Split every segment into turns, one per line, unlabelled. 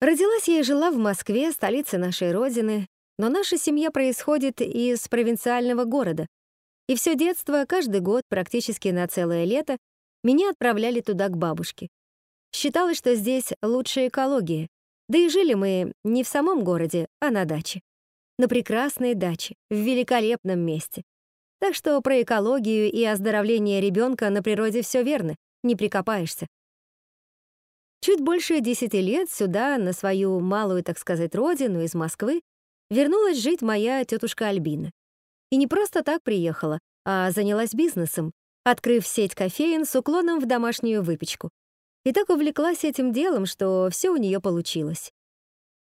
Родилась я и жила в Москве, столице нашей родины, но наша семья происходит из провинциального города, и все детство, каждый год, практически на целое лето, меня отправляли туда к бабушке. Считалось, что здесь лучшая экология, да и жили мы не в самом городе, а на даче. На прекрасной даче, в великолепном месте. Так что про экологию и оздоровление ребенка на природе все верно, не прикопаешься. Чуть больше десяти лет сюда, на свою малую, так сказать, родину из Москвы, вернулась жить моя тетушка Альбина. И не просто так приехала, а занялась бизнесом, открыв сеть кофеин с уклоном в домашнюю выпечку. И так увлеклась этим делом, что все у нее получилось.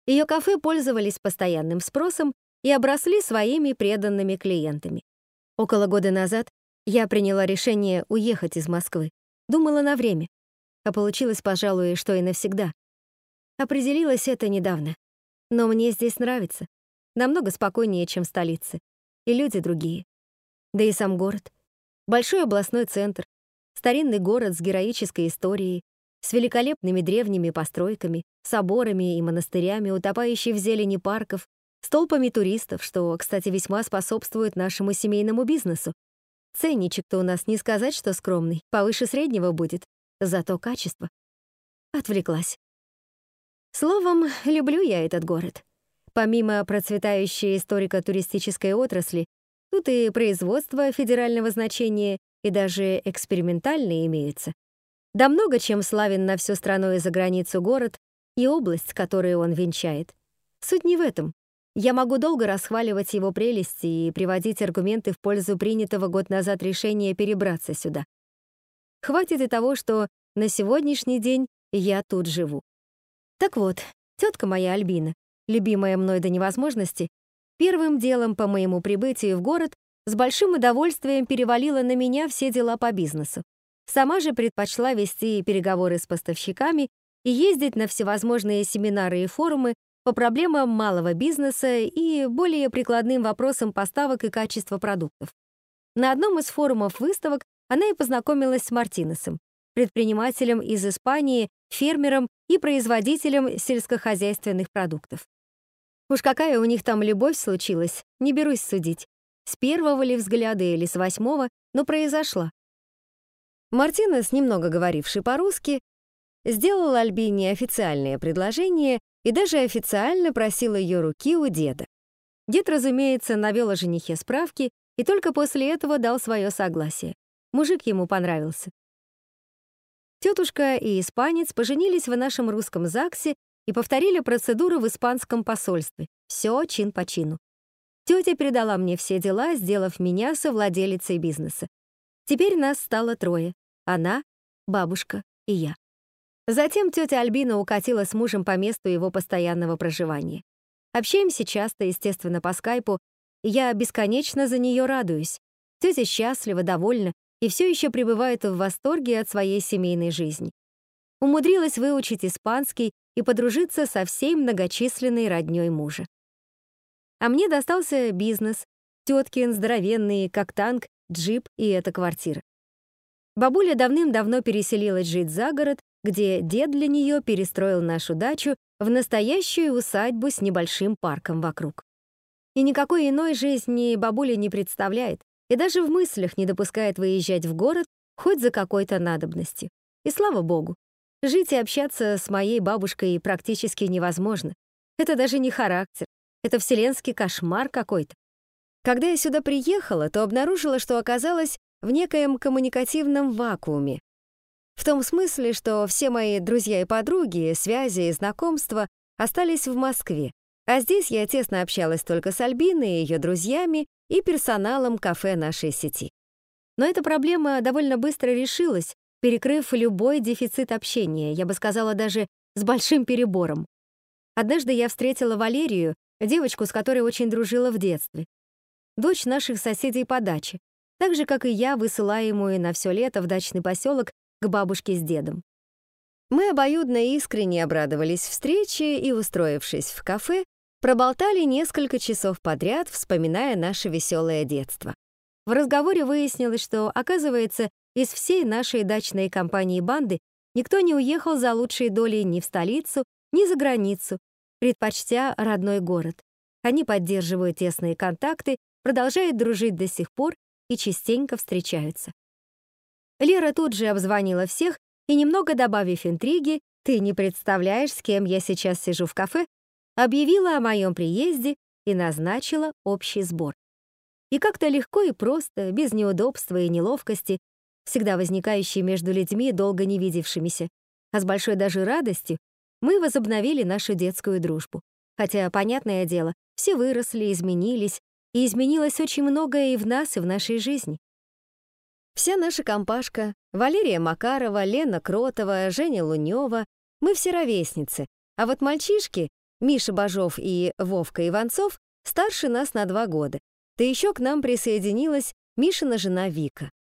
Ее кафе пользовались постоянным спросом и обросли своими преданными клиентами. Около года назад я приняла решение уехать из Москвы. Думала на время. А получилось, пожалуй, что и навсегда. Определилось это недавно. Но мне здесь нравится. Намного спокойнее, чем в столице. И люди другие. Да и сам город. Большой областной центр. Старинный город с героической историей, с великолепными древними постройками, соборами и монастырями, утопающий в зелени парков, с толпами туристов, что, кстати, весьма способствует нашему семейному бизнесу. Ценничек-то у нас не сказать, что скромный, повыше среднего будет, зато качество. Отвлеклась. Словом, люблю я этот город. Помимо процветающей историко-туристической отрасли, тут и производство федерального значения, и даже экспериментальные имеются. Да много чем славен на всю страну и за границу город и область, которую он венчает. Суть не в этом. Я могу долго расхваливать его прелести и приводить аргументы в пользу принятого год назад решения перебраться сюда. Хватит и того, что на сегодняшний день я тут живу. Так вот, тетка моя Альбина, любимая мной до невозможности, первым делом по моему прибытию в город с большим удовольствием перевалила на меня все дела по бизнесу. Сама же предпочла вести переговоры с поставщиками и ездить на всевозможные семинары и форумы по проблемам малого бизнеса и более прикладным вопросам поставок и качества продуктов. На одном из форумов выставок она и познакомилась с Мартинесом, предпринимателем из Испании, фермером и производителем сельскохозяйственных продуктов. Уж какая у них там любовь случилась, не берусь судить. С первого ли взгляда или с восьмого, но произошла. Мартинес, немного говоривший по-русски, сделал Альбине официальное предложение и даже официально просил ее руки у деда. Дед, разумеется, навел о женихе справки и только после этого дал свое согласие. Мужик ему понравился. Тетушка и испанец поженились в нашем русском ЗАГСе и повторили процедуру в испанском посольстве. Все чин по чину. Тетя передала мне все дела, сделав меня совладелицей бизнеса. Теперь нас стало трое. Она, бабушка и я. Затем тетя Альбина укатила с мужем по месту его постоянного проживания. Общаемся часто, естественно, по скайпу, и я бесконечно за нее радуюсь. Тетя счастлива, довольна и все еще пребывает в восторге от своей семейной жизни. Умудрилась выучить испанский и подружиться со всей многочисленной роднёй мужа. А мне достался бизнес, теткин здоровенный, как танк, джип и эта квартира. Бабуля давным-давно переселилась жить за город где дед для нее перестроил нашу дачу в настоящую усадьбу с небольшим парком вокруг. И никакой иной жизни бабуля не представляет, и даже в мыслях не допускает выезжать в город хоть за какой-то надобностью. И слава богу, жить и общаться с моей бабушкой практически невозможно. Это даже не характер, это вселенский кошмар какой-то. Когда я сюда приехала, то обнаружила, что оказалась в некоем коммуникативном вакууме, в том смысле, что все мои друзья и подруги, связи и знакомства остались в Москве, а здесь я тесно общалась только с Альбиной, ее друзьями и персоналом кафе нашей сети. Но эта проблема довольно быстро решилась, перекрыв любой дефицит общения, я бы сказала даже с большим перебором. Однажды я встретила Валерию, девочку, с которой очень дружила в детстве. Дочь наших соседей по даче, так же, как и я, высылаемую на все лето в дачный поселок к бабушке с дедом. Мы обоюдно искренне обрадовались встрече и, устроившись в кафе, проболтали несколько часов подряд, вспоминая наше веселое детство. В разговоре выяснилось, что, оказывается, из всей нашей дачной компании банды никто не уехал за лучшей долей ни в столицу, ни за границу, предпочтя родной город. Они поддерживают тесные контакты, продолжают дружить до сих пор и частенько встречаются. Лера тут же обзвонила всех и, немного добавив интриги, «Ты не представляешь, с кем я сейчас сижу в кафе», объявила о моем приезде и назначила общий сбор. И как-то легко и просто, без неудобства и неловкости, всегда возникающей между людьми, долго не видевшимися, а с большой даже радостью, мы возобновили нашу детскую дружбу. Хотя, понятное дело, все выросли, изменились, и изменилось очень многое и в нас, и в нашей жизни. Вся наша компашка — Валерия Макарова, Лена Кротова, Женя Лунёва — мы все ровесницы, а вот мальчишки, Миша Бажов и Вовка Иванцов, старше нас на два года. Да еще к нам присоединилась Мишина жена Вика.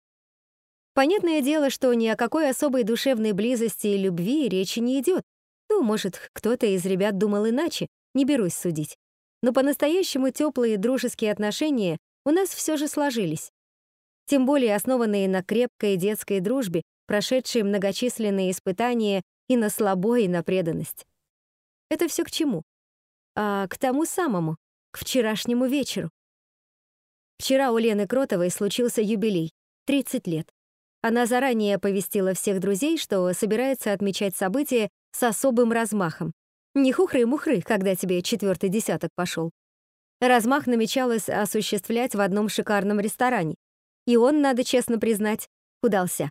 Понятное дело, что ни о какой особой душевной близости и любви речи не идет. Ну, может, кто-то из ребят думал иначе, не берусь судить. Но по-настоящему теплые дружеские отношения у нас все же сложились. Тем более основанные на крепкой детской дружбе, прошедшие многочисленные испытания и на слабо, и на преданность. Это все к чему? А к тому самому, к вчерашнему вечеру. Вчера у Лены Кротовой случился юбилей — 30 лет. Она заранее оповестила всех друзей, что собирается отмечать событие с особым размахом. Не хухры-мухры, когда тебе четвертый десяток пошел. Размах намечалось осуществлять в одном шикарном ресторане. И он, надо честно признать, удался.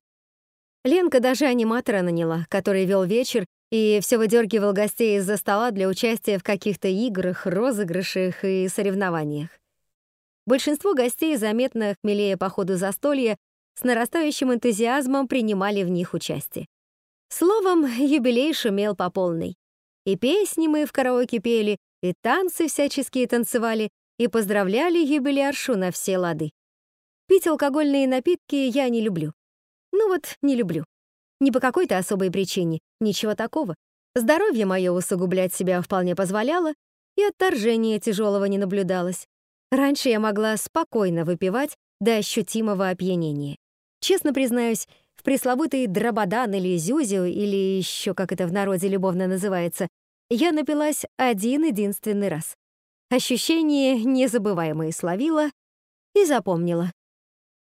Ленка даже аниматора наняла, который вел вечер и все выдергивал гостей из-за стола для участия в каких-то играх, розыгрышах и соревнованиях. Большинство гостей, заметно хмелее по ходу застолья, с нарастающим энтузиазмом принимали в них участие. Словом, юбилей шумел по полной. И песни мы в караоке пели, и танцы всяческие танцевали, и поздравляли юбиляршу на все лады. Пить алкогольные напитки я не люблю. Ну вот, не люблю. Не по какой-то особой причине, ничего такого. Здоровье мое усугублять себя вполне позволяло, и отторжения тяжелого не наблюдалось. Раньше я могла спокойно выпивать до ощутимого опьянения. Честно признаюсь, в пресловутый дрободан или зюзю, или еще как это в народе любовно называется, я напилась один-единственный раз. Ощущение незабываемое словила и запомнила.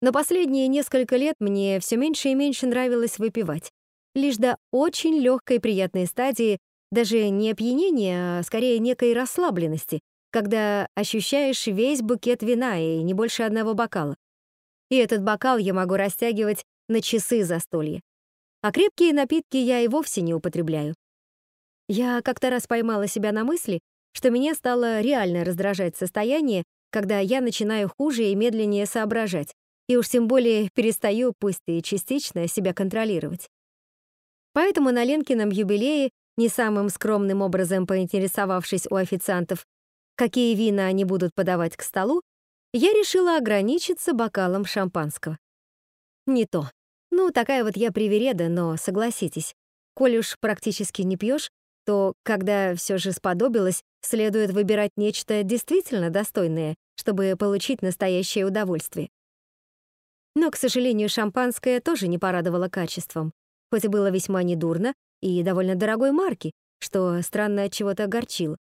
Но последние несколько лет мне все меньше и меньше нравилось выпивать. Лишь до очень легкой приятной стадии, даже не опьянения, а скорее некой расслабленности, когда ощущаешь весь букет вина и не больше одного бокала. И этот бокал я могу растягивать на часы застолья. А крепкие напитки я и вовсе не употребляю. Я как-то раз поймала себя на мысли, что меня стало реально раздражать состояние, когда я начинаю хуже и медленнее соображать, и уж тем более перестаю, пусть и частично, себя контролировать. Поэтому на Ленкином юбилее, не самым скромным образом поинтересовавшись у официантов, какие вина они будут подавать к столу, я решила ограничиться бокалом шампанского. Не то. Ну, такая вот я привереда, но согласитесь, коль уж практически не пьешь, то, когда все же сподобилось, следует выбирать нечто действительно достойное, чтобы получить настоящее удовольствие. Но, к сожалению, шампанское тоже не порадовало качеством, хоть и было весьма недурно и довольно дорогой марки, что странно от чего-то огорчило.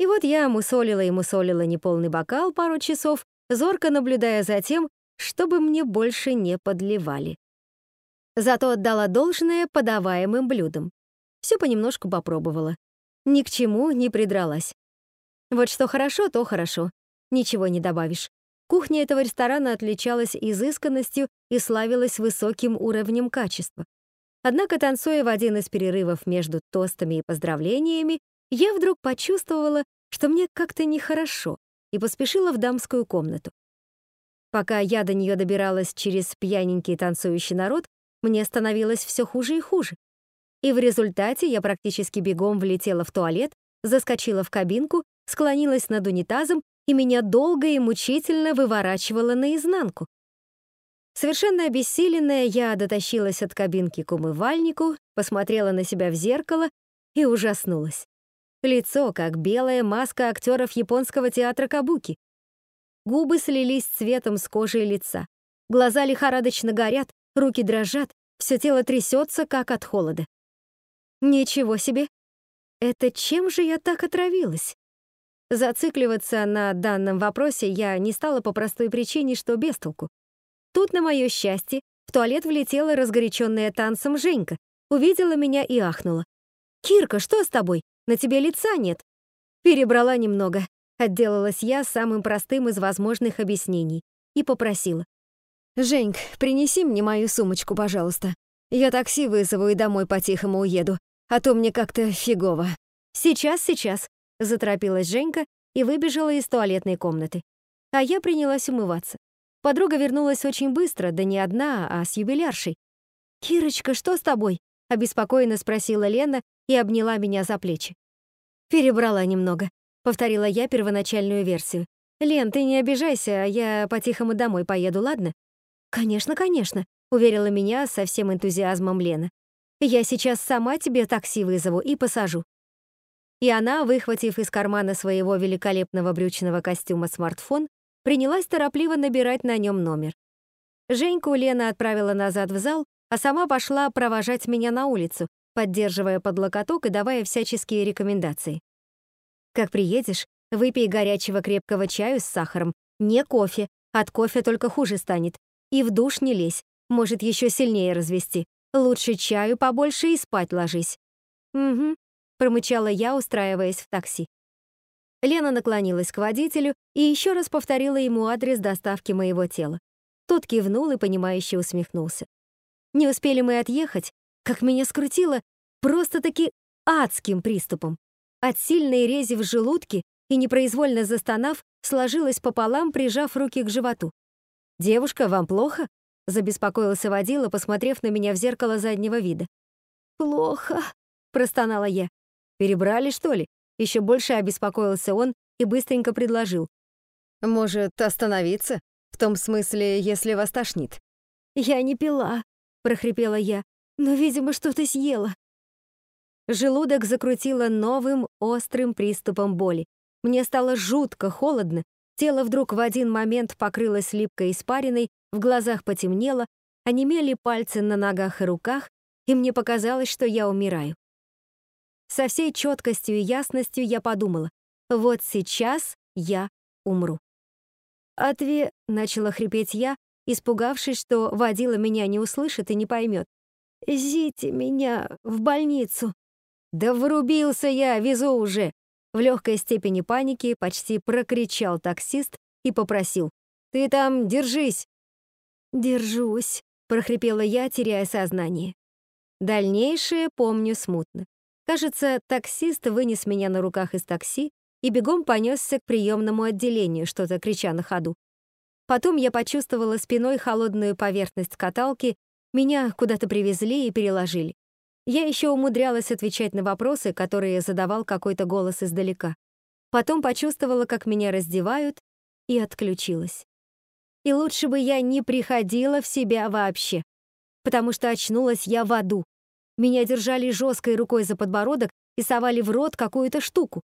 И вот я мусолила и мусолила неполный бокал пару часов, зорко наблюдая за тем, чтобы мне больше не подливали. Зато отдала должное подаваемым блюдам. Все понемножку попробовала. Ни к чему не придралась. Вот что хорошо, то хорошо. Ничего не добавишь. Кухня этого ресторана отличалась изысканностью и славилась высоким уровнем качества. Однако, танцуя в один из перерывов между тостами и поздравлениями, я вдруг почувствовала, что мне как-то нехорошо, и поспешила в дамскую комнату. Пока я до нее добиралась через пьяненький танцующий народ, мне становилось все хуже и хуже. И в результате я практически бегом влетела в туалет, заскочила в кабинку, склонилась над унитазом, и меня долго и мучительно выворачивало наизнанку. Совершенно обессиленная, я дотащилась от кабинки к умывальнику, посмотрела на себя в зеркало и ужаснулась. Лицо, как белая маска актеров японского театра кабуки. Губы слились цветом с кожей лица. Глаза лихорадочно горят, руки дрожат, все тело трясется, как от холода. Ничего себе. Это чем же я так отравилась? Зацикливаться на данном вопросе я не стала по простой причине, что без толку. Тут, на мое счастье, в туалет влетела разгоряченная танцем Женька, увидела меня и ахнула. «Кирка, что с тобой? На тебе лица нет». Перебрала немного, отделалась я самым простым из возможных объяснений и попросила. «Женьк, принеси мне мою сумочку, пожалуйста. Я такси вызову и домой по-тихому уеду, а то мне как-то фигово». «Сейчас, сейчас», — заторопилась Женька и выбежала из туалетной комнаты. А я принялась умываться. Подруга вернулась очень быстро, да не одна, а с юбиляршей. «Кирочка, что с тобой?» — обеспокоенно спросила Лена и обняла меня за плечи. «Перебрала немного», — повторила я первоначальную версию. «Лен, ты не обижайся, я по-тихому домой поеду, ладно?» «Конечно, конечно», — уверила меня со всем энтузиазмом Лена. «Я сейчас сама тебе такси вызову и посажу». И она, выхватив из кармана своего великолепного брючного костюма смартфон, принялась торопливо набирать на нем номер. Женьку Лена отправила назад в зал, а сама пошла провожать меня на улицу, поддерживая под локоток и давая всяческие рекомендации. «Как приедешь, выпей горячего крепкого чаю с сахаром, не кофе, от кофе только хуже станет, и в душ не лезь, может еще сильнее развести. Лучше чаю побольше и спать ложись». «Угу», — промычала я, устраиваясь в такси. Лена наклонилась к водителю и еще раз повторила ему адрес доставки моего тела. Тот кивнул и, понимающе усмехнулся. Не успели мы отъехать, как меня скрутило просто-таки адским приступом. От сильной рези в желудке и, непроизвольно застонав, сложилась пополам, прижав руки к животу. «Девушка, вам плохо?» — забеспокоился водила, посмотрев на меня в зеркало заднего вида. «Плохо», — простонала я. «Перебрали, что ли?» Еще больше обеспокоился он и быстренько предложил. «Может, остановиться? В том смысле, если вас тошнит». «Я не пила», — прохрипела я, «но, видимо, что-то съела». Желудок закрутило новым острым приступом боли. Мне стало жутко холодно, тело вдруг в один момент покрылось липкой испариной, в глазах потемнело, онемели пальцы на ногах и руках, и мне показалось, что я умираю. Со всей четкостью и ясностью я подумала, вот сейчас я умру. «Отве...» — начала хрипеть я, испугавшись, что водила меня не услышит и не поймет. «Зите меня в больницу». «Да врубился я, везу уже!» В легкой степени паники почти прокричал таксист и попросил. «Ты там держись!» «Держусь», — прохрипела я, теряя сознание. Дальнейшее помню смутно. Кажется, таксист вынес меня на руках из такси и бегом понесся к приемному отделению, что-то крича на ходу. Потом я почувствовала спиной холодную поверхность каталки, меня куда-то привезли и переложили. Я еще умудрялась отвечать на вопросы, которые задавал какой-то голос издалека. Потом почувствовала, как меня раздевают, и отключилась. И лучше бы я не приходила в себя вообще, потому что очнулась я в аду, меня держали жесткой рукой за подбородок и совали в рот какую-то штуку.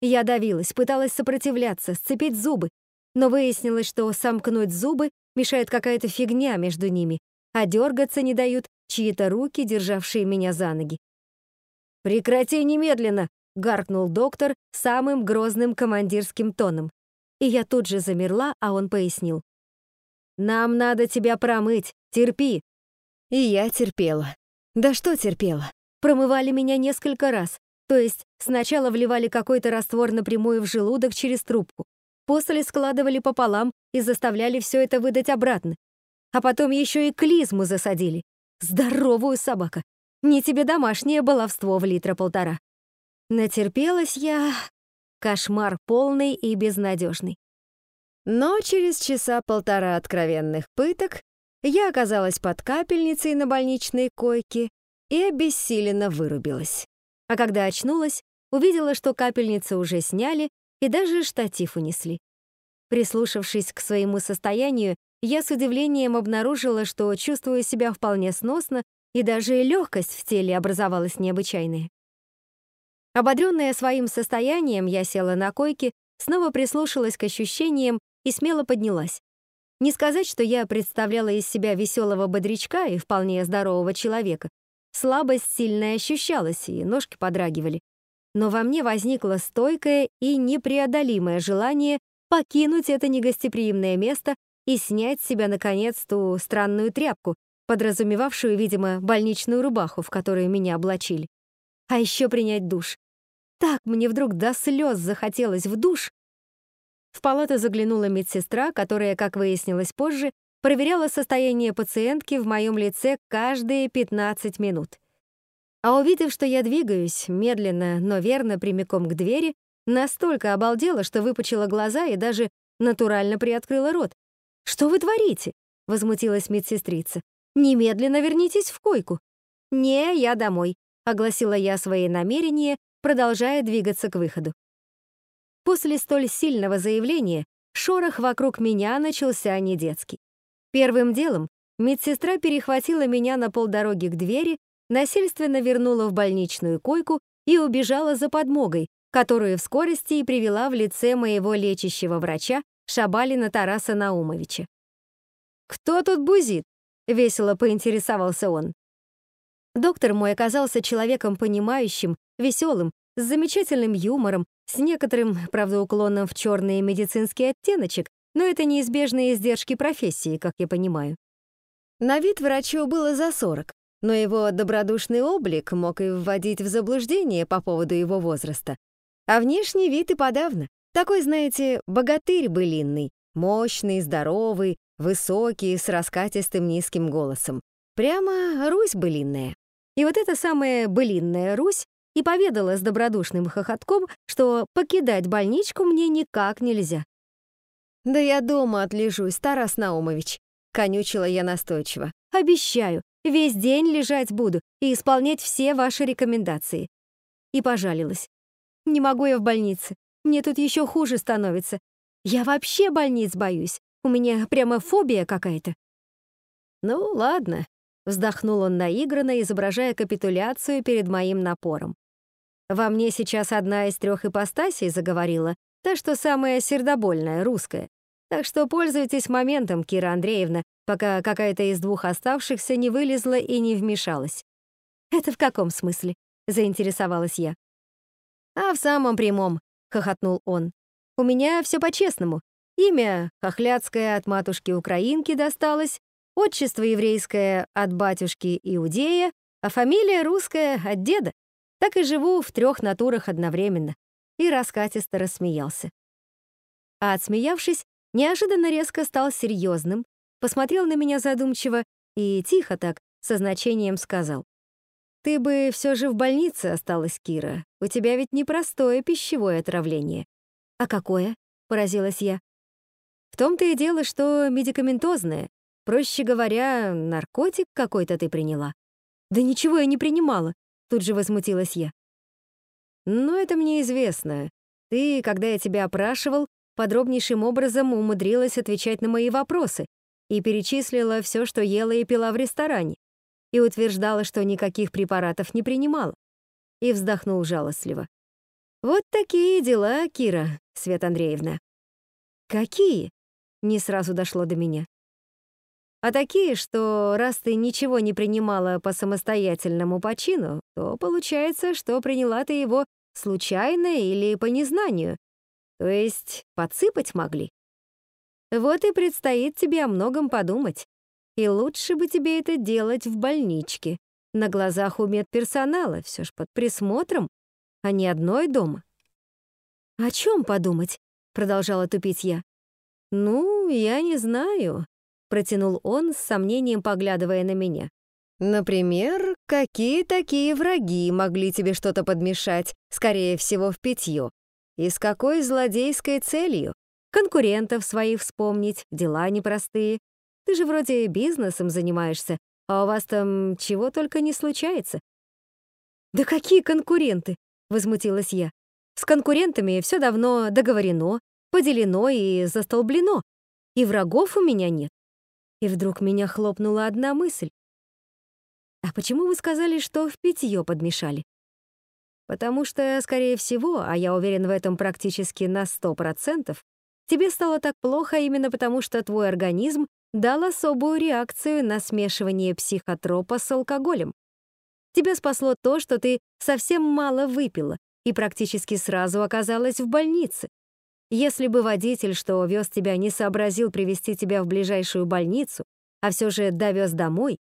Я давилась, пыталась сопротивляться, сцепить зубы, но выяснилось, что сомкнуть зубы мешает какая-то фигня между ними, а дергаться не дают чьи-то руки, державшие меня за ноги. «Прекрати немедленно!» — гаркнул доктор самым грозным командирским тоном. И я тут же замерла, а он пояснил. «Нам надо тебя промыть, терпи». И я терпела. Да что терпела? Промывали меня несколько раз. То есть сначала вливали какой-то раствор напрямую в желудок через трубку. После складывали пополам и заставляли все это выдать обратно. А потом еще и клизму засадили. Здоровую собака. Не тебе домашнее баловство в литра полтора. Натерпелась я... Кошмар полный и безнадежный. Но через часа полтора откровенных пыток я оказалась под капельницей на больничной койке и обессиленно вырубилась. А когда очнулась, увидела, что капельницу уже сняли и даже штатив унесли. Прислушавшись к своему состоянию, я с удивлением обнаружила, что чувствую себя вполне сносно, и даже легкость в теле образовалась необычайная. Ободренная своим состоянием, я села на койке, снова прислушалась к ощущениям и смело поднялась. Не сказать, что я представляла из себя веселого бодрячка и вполне здорового человека. Слабость сильно ощущалась, и ножки подрагивали. но во мне возникло стойкое и непреодолимое желание покинуть это негостеприимное место и снять с себя, наконец, ту странную тряпку, подразумевавшую, видимо, больничную рубаху, в которую меня облачили. А еще принять душ. Так мне вдруг до слез захотелось в душ. В палату заглянула медсестра, которая, как выяснилось позже, проверяла состояние пациентки в моем лице каждые 15 минут. А увидев, что я двигаюсь, медленно, но верно, прямиком к двери, настолько обалдела, что выпучила глаза и даже натурально приоткрыла рот. «Что вы творите?» — возмутилась медсестрица. «Немедленно вернитесь в койку». «Не, я домой», — огласила я свои намерения, продолжая двигаться к выходу. После столь сильного заявления шорох вокруг меня начался не детский. Первым делом медсестра перехватила меня на полдороги к двери, насильственно вернула в больничную койку и убежала за подмогой, которую в скорости и привела в лице моего лечащего врача Шабалина Тараса Наумовича. «Кто тут бузит?» — весело поинтересовался он. Доктор мой оказался человеком понимающим, веселым, с замечательным юмором, с некоторым, правда, уклоном в черный медицинский оттеночек, но это неизбежные издержки профессии, как я понимаю. На вид врачу было за 40, но его добродушный облик мог и вводить в заблуждение по поводу его возраста. А внешний вид и подавно. Такой, знаете, богатырь былинный, мощный, здоровый, высокий, с раскатистым низким голосом. Прямо Русь былинная. И вот эта самая былинная Русь и поведала с добродушным хохотком, что покидать больничку мне никак нельзя. «Да я дома отлежусь, Тарас Наумович», — конючила я настойчиво. «Обещаю, весь день лежать буду и исполнять все ваши рекомендации». И пожалилась. «Не могу я в больнице. Мне тут еще хуже становится. Я вообще больниц боюсь. У меня прямо фобия какая-то». «Ну, ладно», — вздохнул он наигранно, изображая капитуляцию перед моим напором. «Во мне сейчас одна из трех ипостасей заговорила, Та, что самая сердобольная, русская. Так что пользуйтесь моментом, Кира Андреевна, пока какая-то из двух оставшихся не вылезла и не вмешалась. «Это в каком смысле?» — заинтересовалась я. «А в самом прямом», — хохотнул он. «У меня все по-честному. Имя хохляцкое от матушки-украинки досталось, отчество еврейское от батюшки Иудея, а фамилия русская от деда. Так и живу в трех натурах одновременно и раскатисто рассмеялся. А отсмеявшись, неожиданно резко стал серьезным, посмотрел на меня задумчиво и тихо так, со значением сказал. «Ты бы все же в больнице осталась, Кира. У тебя ведь непростое пищевое отравление». «А какое?» — поразилась я. «В том-то и дело, что медикаментозное. Проще говоря, наркотик какой-то ты приняла». «Да ничего я не принимала», — тут же возмутилась я. Но это мне известно. Ты, когда я тебя опрашивал, подробнейшим образом умудрилась отвечать на мои вопросы и перечислила все, что ела и пила в ресторане, и утверждала, что никаких препаратов не принимала. И вздохнул жалостливо. «Вот такие дела, Кира, Свет Андреевна». «Какие?» — не сразу дошло до меня. А такие, что раз ты ничего не принимала по самостоятельному почину, то получается, что приняла ты его случайно или по незнанию. То есть подсыпать могли. Вот и предстоит тебе о многом подумать. И лучше бы тебе это делать в больничке, на глазах у медперсонала, все ж под присмотром, а не одной дома. «О чем подумать?» — продолжала тупить я. «Ну, я не знаю протянул он с сомнением, поглядывая на меня. Например, какие такие враги могли тебе что-то подмешать, скорее всего, в питье? И с какой злодейской целью? Конкурентов своих вспомнить, дела непростые. Ты же вроде бизнесом занимаешься, а у вас там чего только не случается. Да какие конкуренты? Возмутилась я. С конкурентами все давно договорено, поделено и застолблено. И врагов у меня нет. И вдруг меня хлопнула одна мысль. «А почему вы сказали, что в питье подмешали?» «Потому что, скорее всего, а я уверен в этом практически на сто процентов, тебе стало так плохо именно потому, что твой организм дал особую реакцию на смешивание психотропа с алкоголем. Тебя спасло то, что ты совсем мало выпила, и практически сразу оказалась в больнице. Если бы водитель, что вез тебя, не сообразил привести тебя в ближайшую больницу, а все же довез домой,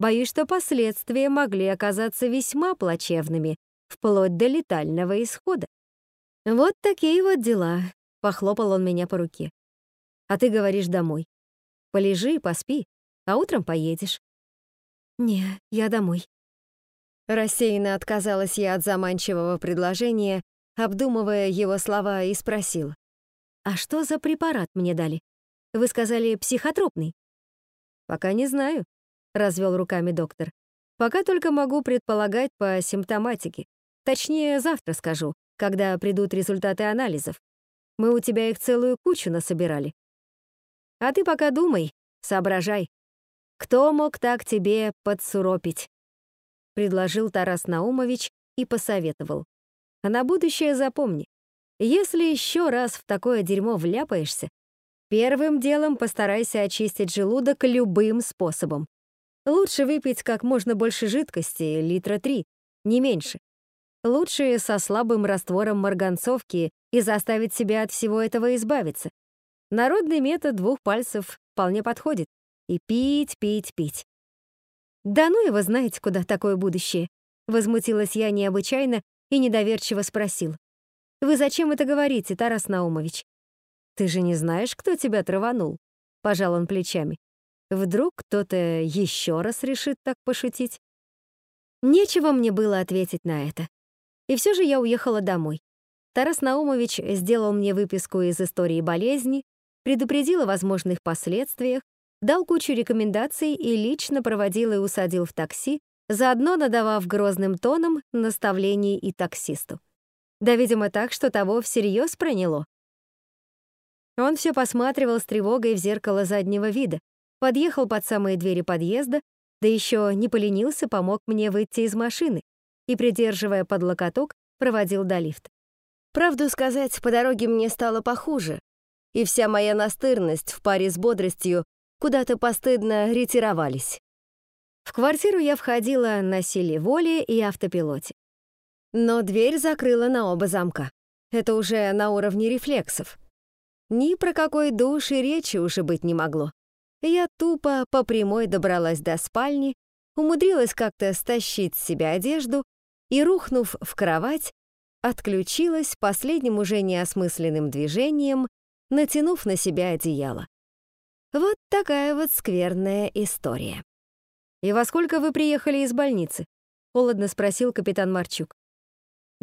боюсь, что последствия могли оказаться весьма плачевными, вплоть до летального исхода. Вот такие вот дела, похлопал он меня по руке. А ты говоришь домой. Полежи, поспи, а утром поедешь. Не, я домой. Рассеянно отказалась я от заманчивого предложения, обдумывая его слова, и спросила. «А что за препарат мне дали? Вы сказали, психотропный?» «Пока не знаю», — развел руками доктор. «Пока только могу предполагать по симптоматике. Точнее, завтра скажу, когда придут результаты анализов. Мы у тебя их целую кучу насобирали. А ты пока думай, соображай. Кто мог так тебе подсуропить?» Предложил Тарас Наумович и посоветовал. А на будущее запомни, если еще раз в такое дерьмо вляпаешься, первым делом постарайся очистить желудок любым способом. Лучше выпить как можно больше жидкости, литра три, не меньше. Лучше со слабым раствором марганцовки и заставить себя от всего этого избавиться. Народный метод двух пальцев вполне подходит. И пить, пить, пить. «Да ну его знаете, куда такое будущее?» Возмутилась я необычайно и недоверчиво спросил. Вы зачем это говорите, Тарас Наумович? Ты же не знаешь, кто тебя траванул? Пожал он плечами. Вдруг кто-то еще раз решит так пошутить? Нечего мне было ответить на это. И все же я уехала домой. Тарас Наумович сделал мне выписку из истории болезни, предупредил о возможных последствиях, дал кучу рекомендаций и лично проводил и усадил в такси, заодно надавав грозным тоном наставлений и таксисту. Да, видимо, так, что того всерьез проняло. Он все посматривал с тревогой в зеркало заднего вида, подъехал под самые двери подъезда, да еще не поленился, помог мне выйти из машины и, придерживая под локоток, проводил до лифта. Правду сказать, по дороге мне стало похуже, и вся моя настырность в паре с бодростью куда-то постыдно ретировались. В квартиру я входила на силе воли и автопилоте. Но дверь закрыла на оба замка. Это уже на уровне рефлексов. Ни про какой душ и речи уже быть не могло. Я тупо по прямой добралась до спальни, умудрилась как-то стащить с себя одежду и, рухнув в кровать, отключилась последним уже неосмысленным движением, натянув на себя одеяло. Вот такая вот скверная история. «И во сколько вы приехали из больницы?» — холодно спросил капитан Марчук.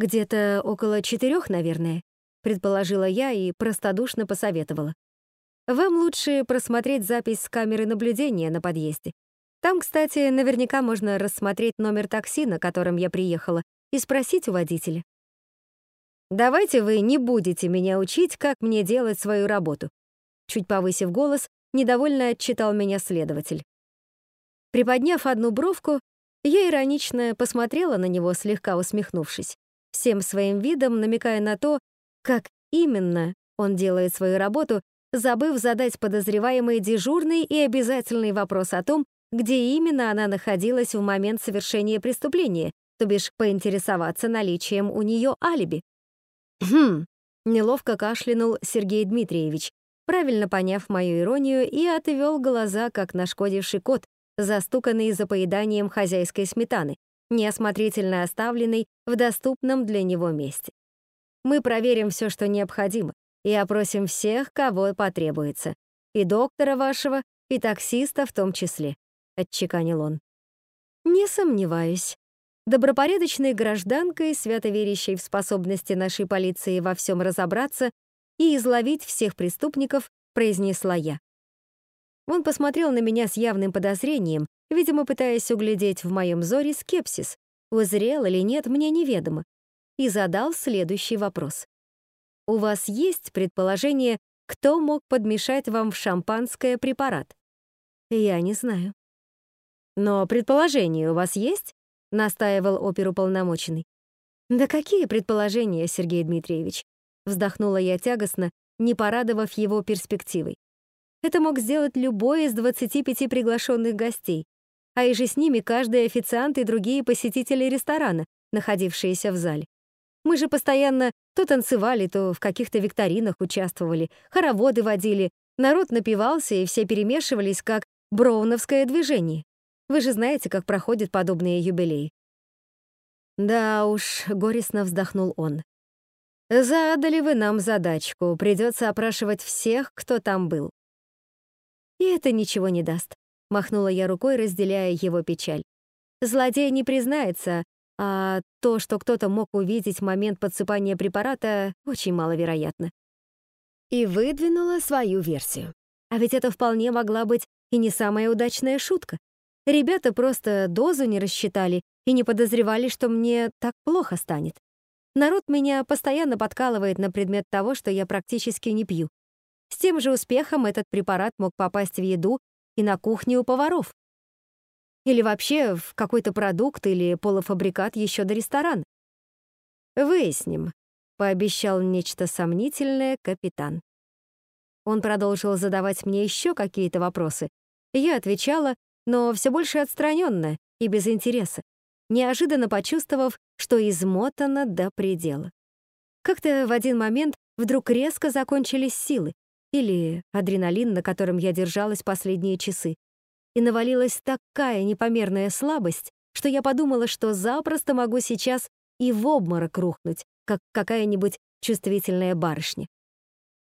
«Где-то около четырех, наверное», — предположила я и простодушно посоветовала. «Вам лучше просмотреть запись с камеры наблюдения на подъезде. Там, кстати, наверняка можно рассмотреть номер такси, на котором я приехала, и спросить у водителя». «Давайте вы не будете меня учить, как мне делать свою работу», чуть повысив голос, недовольно отчитал меня следователь. Приподняв одну бровку, я иронично посмотрела на него, слегка усмехнувшись всем своим видом намекая на то, как именно он делает свою работу, забыв задать подозреваемой дежурный и обязательный вопрос о том, где именно она находилась в момент совершения преступления, то бишь поинтересоваться наличием у нее алиби. «Хм», — неловко кашлянул Сергей Дмитриевич, правильно поняв мою иронию и отвел глаза, как нашкодивший кот, застуканный за поеданием хозяйской сметаны неосмотрительно оставленный в доступном для него месте. Мы проверим все, что необходимо, и опросим всех, кого потребуется. И доктора вашего, и таксиста в том числе», — отчеканил он. «Не сомневаюсь. Добропорядочной гражданкой, свято верящей в способности нашей полиции во всем разобраться и изловить всех преступников, произнесла я. Он посмотрел на меня с явным подозрением, видимо, пытаясь углядеть в моем зоре скепсис, узрел или нет, мне неведомо, и задал следующий вопрос. «У вас есть предположение, кто мог подмешать вам в шампанское препарат?» «Я не знаю». «Но предположение у вас есть?» — настаивал оперуполномоченный. «Да какие предположения, Сергей Дмитриевич?» Вздохнула я тягостно, не порадовав его перспективой. Это мог сделать любой из 25 приглашенных гостей, а и же с ними каждый официант и другие посетители ресторана, находившиеся в зале. Мы же постоянно то танцевали, то в каких-то викторинах участвовали, хороводы водили, народ напивался, и все перемешивались, как броуновское движение. Вы же знаете, как проходят подобные юбилеи. Да уж, горестно вздохнул он. Задали вы нам задачку, придется опрашивать всех, кто там был. И это ничего не даст, махнула я рукой, разделяя его печаль. Злодей не признается, а то, что кто-то мог увидеть момент подсыпания препарата, очень маловероятно. И выдвинула свою версию. А ведь это вполне могла быть и не самая удачная шутка. Ребята просто дозу не рассчитали и не подозревали, что мне так плохо станет. Народ меня постоянно подкалывает на предмет того, что я практически не пью. С тем же успехом этот препарат мог попасть в еду и на кухне у поваров. Или вообще в какой-то продукт или полуфабрикат еще до ресторана. «Выясним», — пообещал нечто сомнительное капитан. Он продолжил задавать мне еще какие-то вопросы. Я отвечала, но все больше отстраненно и без интереса, неожиданно почувствовав, что измотана до предела. Как-то в один момент вдруг резко закончились силы, или адреналин, на котором я держалась последние часы и навалилась такая непомерная слабость, что я подумала, что запросто могу сейчас и в обморок рухнуть, как какая-нибудь чувствительная барышня.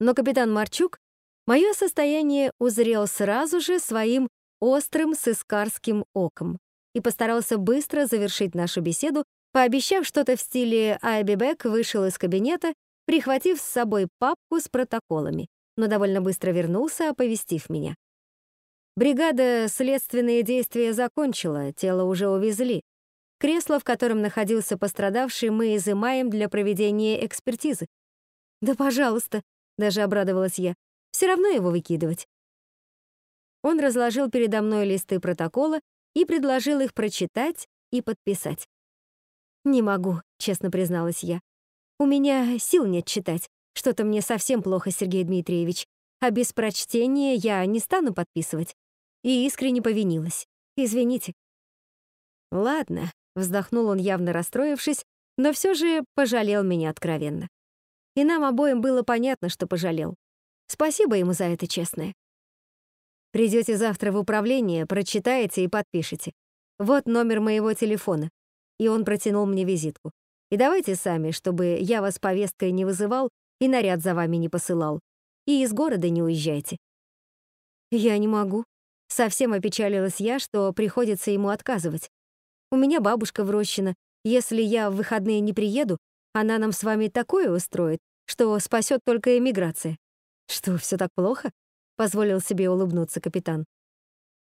Но капитан Марчук мое состояние узрел сразу же своим острым сыскарским оком и постарался быстро завершить нашу беседу, пообещав что-то в стиле «Айбибек» вышел из кабинета, прихватив с собой папку с протоколами, но довольно быстро вернулся, оповестив меня. Бригада следственные действия закончила, тело уже увезли. Кресло, в котором находился пострадавший, мы изымаем для проведения экспертизы. «Да, пожалуйста», — даже обрадовалась я, — «все равно его выкидывать». Он разложил передо мной листы протокола и предложил их прочитать и подписать. «Не могу», — честно призналась я. «У меня сил нет читать. Что-то мне совсем плохо, Сергей Дмитриевич. А без прочтения я не стану подписывать и искренне повинилась. «Извините». «Ладно», — вздохнул он, явно расстроившись, но все же пожалел меня откровенно. И нам обоим было понятно, что пожалел. Спасибо ему за это, честное. Придете завтра в управление, прочитаете и подпишете. Вот номер моего телефона. И он протянул мне визитку. И давайте сами, чтобы я вас повесткой не вызывал и наряд за вами не посылал. И из города не уезжайте. Я не могу, Совсем опечалилась я, что приходится ему отказывать. У меня бабушка в Рощино. Если я в выходные не приеду, она нам с вами такое устроит, что спасет только эмиграция. Что, все так плохо? Позволил себе улыбнуться капитан.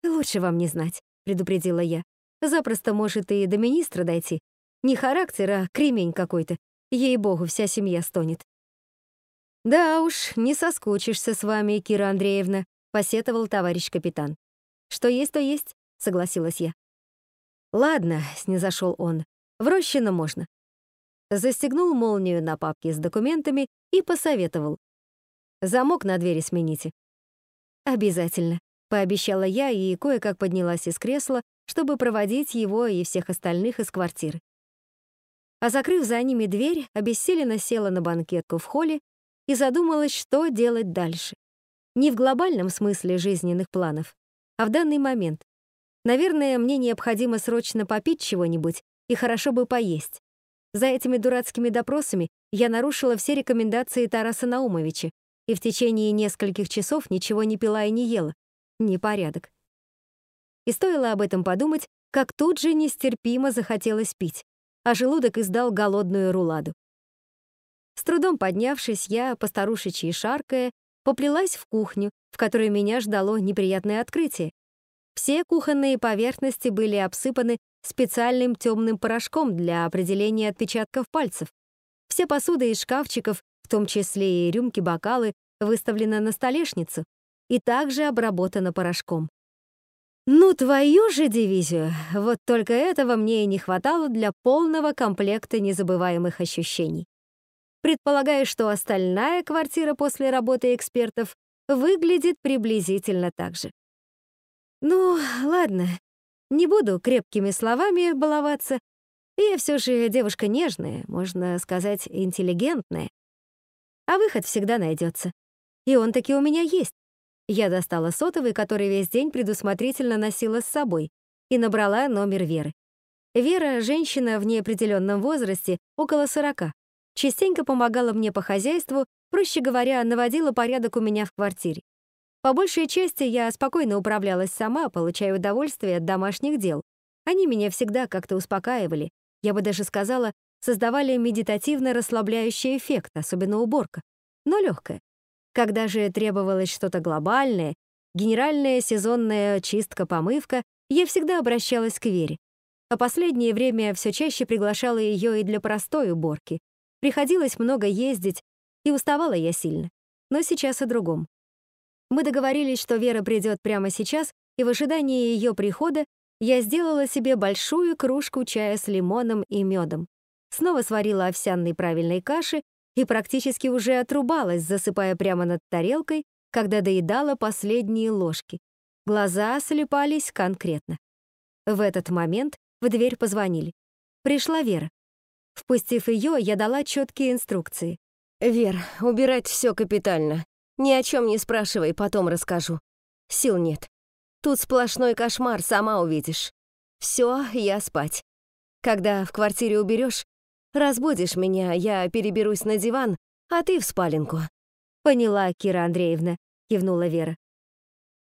Лучше вам не знать, предупредила я. Запросто может и до министра дойти. Не характер, а кремень какой-то. Ей-богу, вся семья стонет. Да уж, не соскучишься с вами, Кира Андреевна, — посетовал товарищ капитан. «Что есть, то есть», — согласилась я. «Ладно», — снизошел он, — «в Рощино можно». Застегнул молнию на папке с документами и посоветовал. «Замок на двери смените». «Обязательно», — пообещала я и кое-как поднялась из кресла, чтобы проводить его и всех остальных из квартиры. А закрыв за ними дверь, обессиленно села на банкетку в холле и задумалась, что делать дальше. Не в глобальном смысле жизненных планов, а в данный момент. Наверное, мне необходимо срочно попить чего-нибудь и хорошо бы поесть. За этими дурацкими допросами я нарушила все рекомендации Тараса Наумовича и в течение нескольких часов ничего не пила и не ела. Непорядок. И стоило об этом подумать, как тут же нестерпимо захотелось пить, а желудок издал голодную руладу. С трудом поднявшись, я, постарушечьи шаркая, поплелась в кухню, в которой меня ждало неприятное открытие. Все кухонные поверхности были обсыпаны специальным темным порошком для определения отпечатков пальцев. Все посуды из шкафчиков, в том числе и рюмки, бокалы, выставлены на столешницу и также обработаны порошком. Ну, твою же дивизию! Вот только этого мне и не хватало для полного комплекта незабываемых ощущений предполагая, что остальная квартира после работы экспертов выглядит приблизительно так же. Ну, ладно, не буду крепкими словами баловаться. Я все же девушка нежная, можно сказать, интеллигентная. А выход всегда найдется. И он таки у меня есть. Я достала сотовый, который весь день предусмотрительно носила с собой, и набрала номер Веры. Вера — женщина в неопределенном возрасте, около сорока. Частенько помогала мне по хозяйству, проще говоря, наводила порядок у меня в квартире. По большей части я спокойно управлялась сама, получая удовольствие от домашних дел. Они меня всегда как-то успокаивали, я бы даже сказала, создавали медитативно расслабляющий эффект, особенно уборка, но легкая. Когда же требовалось что-то глобальное, генеральная сезонная чистка-помывка, я всегда обращалась к Вере. А последнее время все чаще приглашала ее и для простой уборки. Приходилось много ездить, и уставала я сильно. Но сейчас о другом. Мы договорились, что Вера придет прямо сейчас, и в ожидании ее прихода я сделала себе большую кружку чая с лимоном и медом. Снова сварила овсяной правильной каши и практически уже отрубалась, засыпая прямо над тарелкой, когда доедала последние ложки. Глаза слепались конкретно. В этот момент в дверь позвонили. Пришла Вера. Впустив ее, я дала четкие инструкции.
«Вер, убирать все капитально. Ни о чем не спрашивай, потом расскажу. Сил нет. Тут сплошной кошмар, сама увидишь. Все, я спать. Когда в квартире уберешь, разбудишь меня, я переберусь на диван, а ты в спаленку».
«Поняла, Кира Андреевна», — кивнула Вера.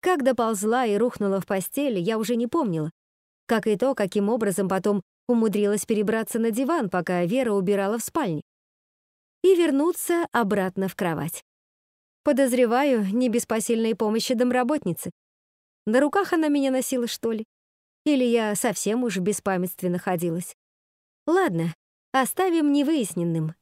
Как доползла и рухнула в постель, я уже не помнила. Как и то, каким образом потом умудрилась перебраться на диван, пока Вера убирала в спальне. И вернуться обратно в кровать. Подозреваю, не без посильной помощи домработницы. На руках она меня носила, что ли? Или я совсем уж в беспамятстве находилась? Ладно, оставим невыясненным,